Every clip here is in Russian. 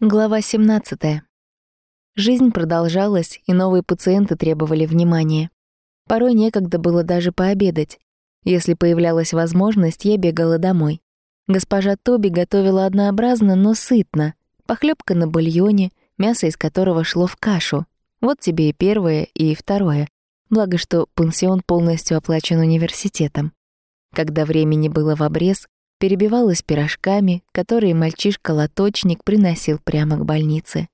Глава 17. Жизнь продолжалась, и новые пациенты требовали внимания. Порой некогда было даже пообедать. Если появлялась возможность, я бегала домой. Госпожа Тоби готовила однообразно, но сытно. Похлебка на бульоне, мясо из которого шло в кашу. Вот тебе и первое, и второе. Благо, что пансион полностью оплачен университетом. Когда времени было в обрез, перебивалась пирожками, которые мальчишка-лоточник приносил прямо к больнице.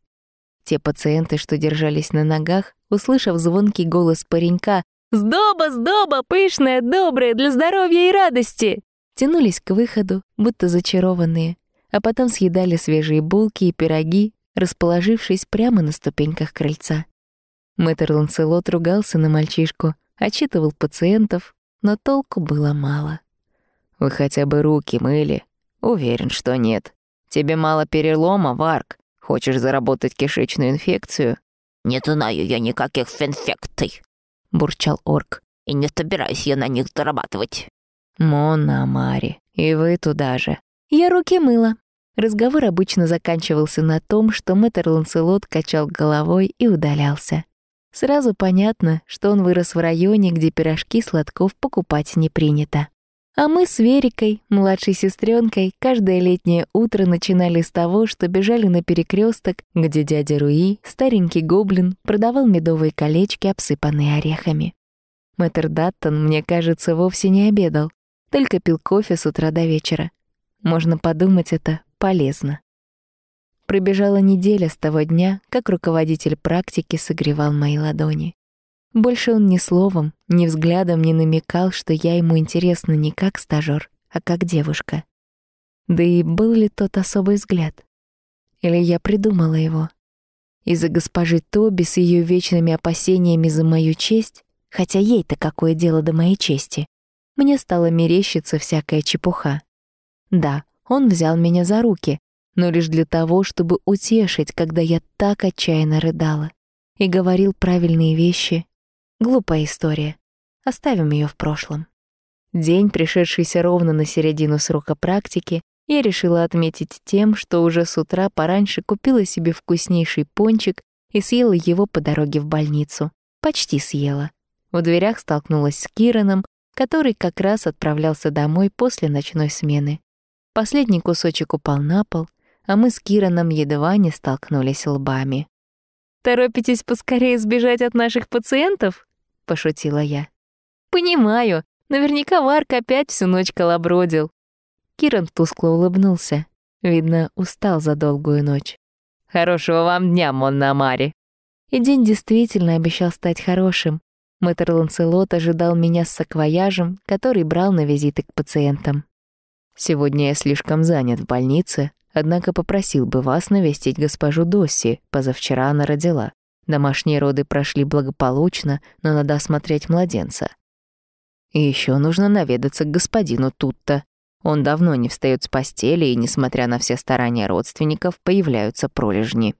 Те пациенты, что держались на ногах, услышав звонкий голос паренька «Сдоба, сдоба, пышная, добрая, для здоровья и радости!» тянулись к выходу, будто зачарованные, а потом съедали свежие булки и пироги, расположившись прямо на ступеньках крыльца. Мэтр Ланселот ругался на мальчишку, отчитывал пациентов, но толку было мало. Вы хотя бы руки мыли? Уверен, что нет. Тебе мало перелома, Варк. Хочешь заработать кишечную инфекцию? Не знаю я никаких инфекций, бурчал орк. И не собираюсь я на них зарабатывать. Монна Мари, и вы туда же. Я руки мыла. Разговор обычно заканчивался на том, что мэтр Ланселот качал головой и удалялся. Сразу понятно, что он вырос в районе, где пирожки сладков покупать не принято. А мы с Верикой, младшей сестренкой, каждое летнее утро начинали с того, что бежали на перекресток, где дядя Руи, старенький гоблин, продавал медовые колечки, обсыпанные орехами. Мэтр Даттон, мне кажется, вовсе не обедал, только пил кофе с утра до вечера. Можно подумать, это полезно. Пробежала неделя с того дня, как руководитель практики согревал мои ладони. Больше он ни словом, ни взглядом не намекал, что я ему интересна не как стажёр, а как девушка. Да и был ли тот особый взгляд? Или я придумала его? Из-за госпожи Тоби с её вечными опасениями за мою честь, хотя ей-то какое дело до моей чести, мне стало мерещиться всякая чепуха. Да, он взял меня за руки, но лишь для того, чтобы утешить, когда я так отчаянно рыдала, и говорил правильные вещи Глупая история. Оставим ее в прошлом. День, пришедшийся ровно на середину срока практики, я решила отметить тем, что уже с утра пораньше купила себе вкуснейший пончик и съела его по дороге в больницу. Почти съела. В дверях столкнулась с Кираном, который как раз отправлялся домой после ночной смены. Последний кусочек упал на пол, а мы с Кираном едва не столкнулись лбами. «Торопитесь поскорее сбежать от наших пациентов?» — пошутила я. «Понимаю, наверняка Варк опять всю ночь колобродил». Киран тускло улыбнулся. Видно, устал за долгую ночь. «Хорошего вам дня, Монна Мари!» И день действительно обещал стать хорошим. Мэтр Ланселот ожидал меня с саквояжем, который брал на визиты к пациентам. «Сегодня я слишком занят в больнице, однако попросил бы вас навестить госпожу Досси, позавчера она родила. Домашние роды прошли благополучно, но надо осмотреть младенца. И еще нужно наведаться к господину Тутто. Он давно не встает с постели, и, несмотря на все старания родственников, появляются пролежни.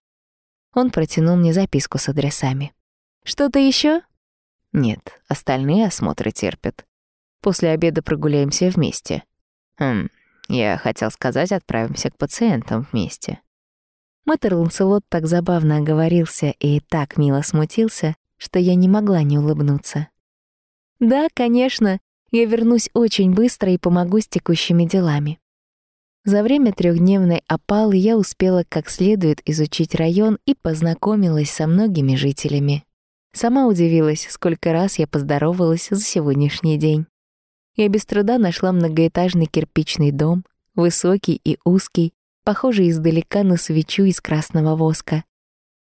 Он протянул мне записку с адресами. «Что-то еще? «Нет, остальные осмотры терпят. После обеда прогуляемся вместе. Хм, я хотел сказать, отправимся к пациентам вместе. Мэтр Ланселот так забавно оговорился и так мило смутился, что я не могла не улыбнуться. «Да, конечно, я вернусь очень быстро и помогу с текущими делами». За время трехдневной опалы я успела как следует изучить район и познакомилась со многими жителями. Сама удивилась, сколько раз я поздоровалась за сегодняшний день. Я без труда нашла многоэтажный кирпичный дом, высокий и узкий, похожий издалека на свечу из красного воска.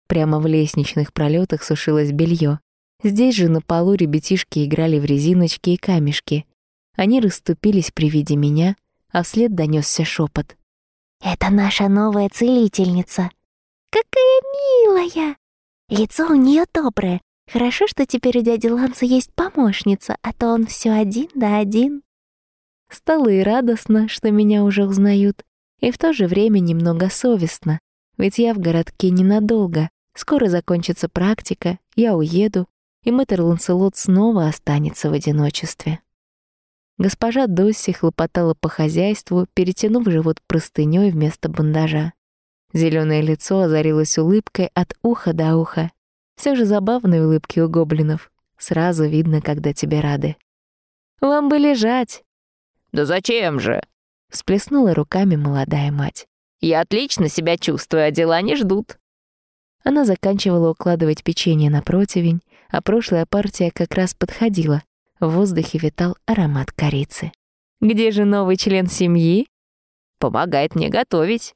Прямо в лестничных пролетах сушилось белье. Здесь же на полу ребятишки играли в резиночки и камешки. Они расступились при виде меня, а вслед донесся шепот. «Это наша новая целительница!» «Какая милая!» «Лицо у нее доброе. Хорошо, что теперь у дяди Ланса есть помощница, а то он все один да один». Стало и радостно, что меня уже узнают, и в то же время немного совестно, ведь я в городке ненадолго. Скоро закончится практика, я уеду, и мэтр Ланселот снова останется в одиночестве. Госпожа Досси хлопотала по хозяйству, перетянув живот простынёй вместо бандажа. Зеленое лицо озарилось улыбкой от уха до уха. Все же забавные улыбки у гоблинов. Сразу видно, когда тебе рады. «Вам бы лежать!» «Да зачем же?» — всплеснула руками молодая мать. «Я отлично себя чувствую, а дела не ждут». Она заканчивала укладывать печенье на противень, а прошлая партия как раз подходила. В воздухе витал аромат корицы. «Где же новый член семьи?» «Помогает мне готовить».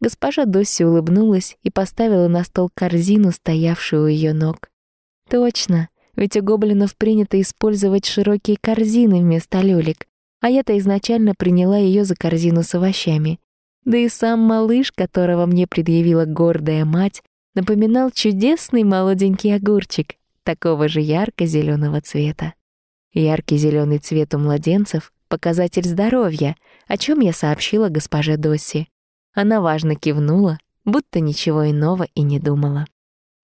Госпожа Досси улыбнулась и поставила на стол корзину, стоявшую у ее ног. «Точно, ведь у гоблинов принято использовать широкие корзины вместо люлек, а я-то изначально приняла ее за корзину с овощами. Да и сам малыш, которого мне предъявила гордая мать, напоминал чудесный молоденький огурчик, такого же ярко зеленого цвета. Яркий зеленый цвет у младенцев — показатель здоровья, о чем я сообщила госпоже Досси. Она важно кивнула, будто ничего иного и не думала.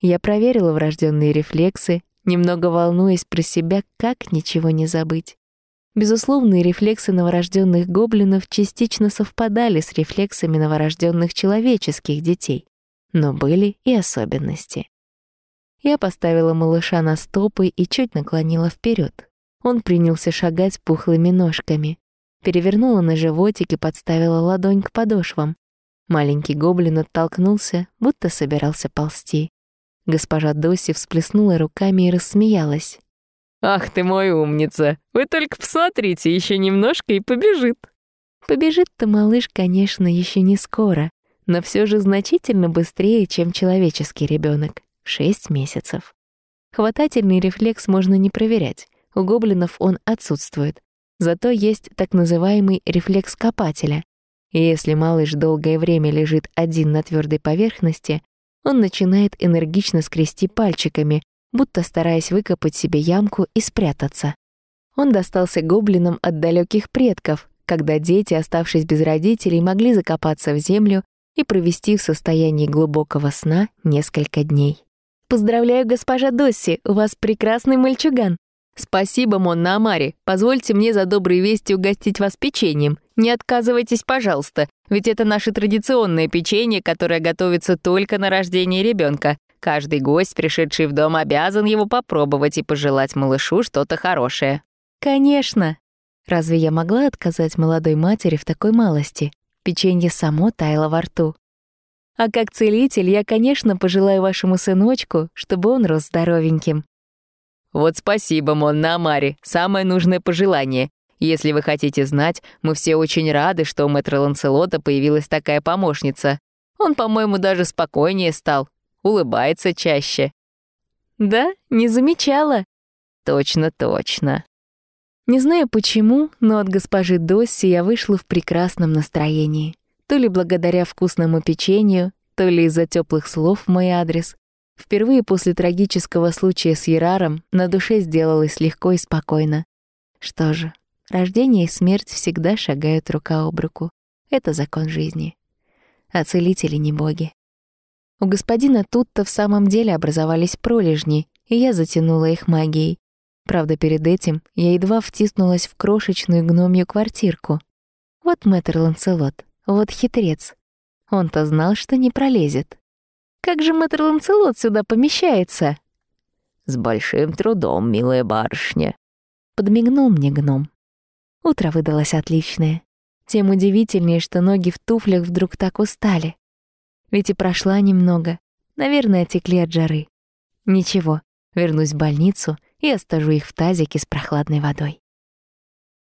Я проверила врожденные рефлексы, немного волнуясь про себя, как ничего не забыть. Безусловные рефлексы новорожденных гоблинов частично совпадали с рефлексами новорожденных человеческих детей, но были и особенности. Я поставила малыша на стопы и чуть наклонила вперед. Он принялся шагать пухлыми ножками. Перевернула на животик и подставила ладонь к подошвам. Маленький гоблин оттолкнулся, будто собирался ползти. Госпожа Доси всплеснула руками и рассмеялась. «Ах ты мой умница! Вы только посмотрите, еще немножко и побежит!» Побежит-то малыш, конечно, еще не скоро, но все же значительно быстрее, чем человеческий ребенок. Шесть месяцев. Хватательный рефлекс можно не проверять. У гоблинов он отсутствует. Зато есть так называемый рефлекс копателя. И если малыш долгое время лежит один на твердой поверхности, он начинает энергично скрести пальчиками, будто стараясь выкопать себе ямку и спрятаться. Он достался гоблинам от далеких предков, когда дети, оставшись без родителей, могли закопаться в землю и провести в состоянии глубокого сна несколько дней. «Поздравляю, госпожа Досси, у вас прекрасный мальчуган!» «Спасибо, Монна Амари. Позвольте мне за добрые вести угостить вас печеньем. Не отказывайтесь, пожалуйста, ведь это наше традиционное печенье, которое готовится только на рождение ребенка. Каждый гость, пришедший в дом, обязан его попробовать и пожелать малышу что-то хорошее». «Конечно!» Разве я могла отказать молодой матери в такой малости? Печенье само таяло во рту. А как целитель, я, конечно, пожелаю вашему сыночку, чтобы он рос здоровеньким. Вот спасибо, Монна Амари, самое нужное пожелание. Если вы хотите знать, мы все очень рады, что у мэтра Ланселота появилась такая помощница. Он, по-моему, даже спокойнее стал, улыбается чаще. Да, не замечала. Точно, точно. Не знаю почему, но от госпожи Досси я вышла в прекрасном настроении. То ли благодаря вкусному печенью, то ли из-за теплых слов в мой адрес. Впервые после трагического случая с Ераром на душе сделалось легко и спокойно. Что же, рождение и смерть всегда шагают рука об руку. Это закон жизни. А целители не боги. У господина Тутта в самом деле образовались пролежни, и я затянула их магией. Правда, перед этим я едва втиснулась в крошечную гномью квартирку. Вот мэтр Ланселот, вот хитрец. Он-то знал, что не пролезет. Как же мэтр Ланселот сюда помещается?» «С большим трудом, милая барышня», — подмигнул мне гном. Утро выдалось отличное. Тем удивительнее, что ноги в туфлях вдруг так устали. Ведь и прошла немного. Наверное, отекли от жары. Ничего, вернусь в больницу и остажу их в тазике с прохладной водой.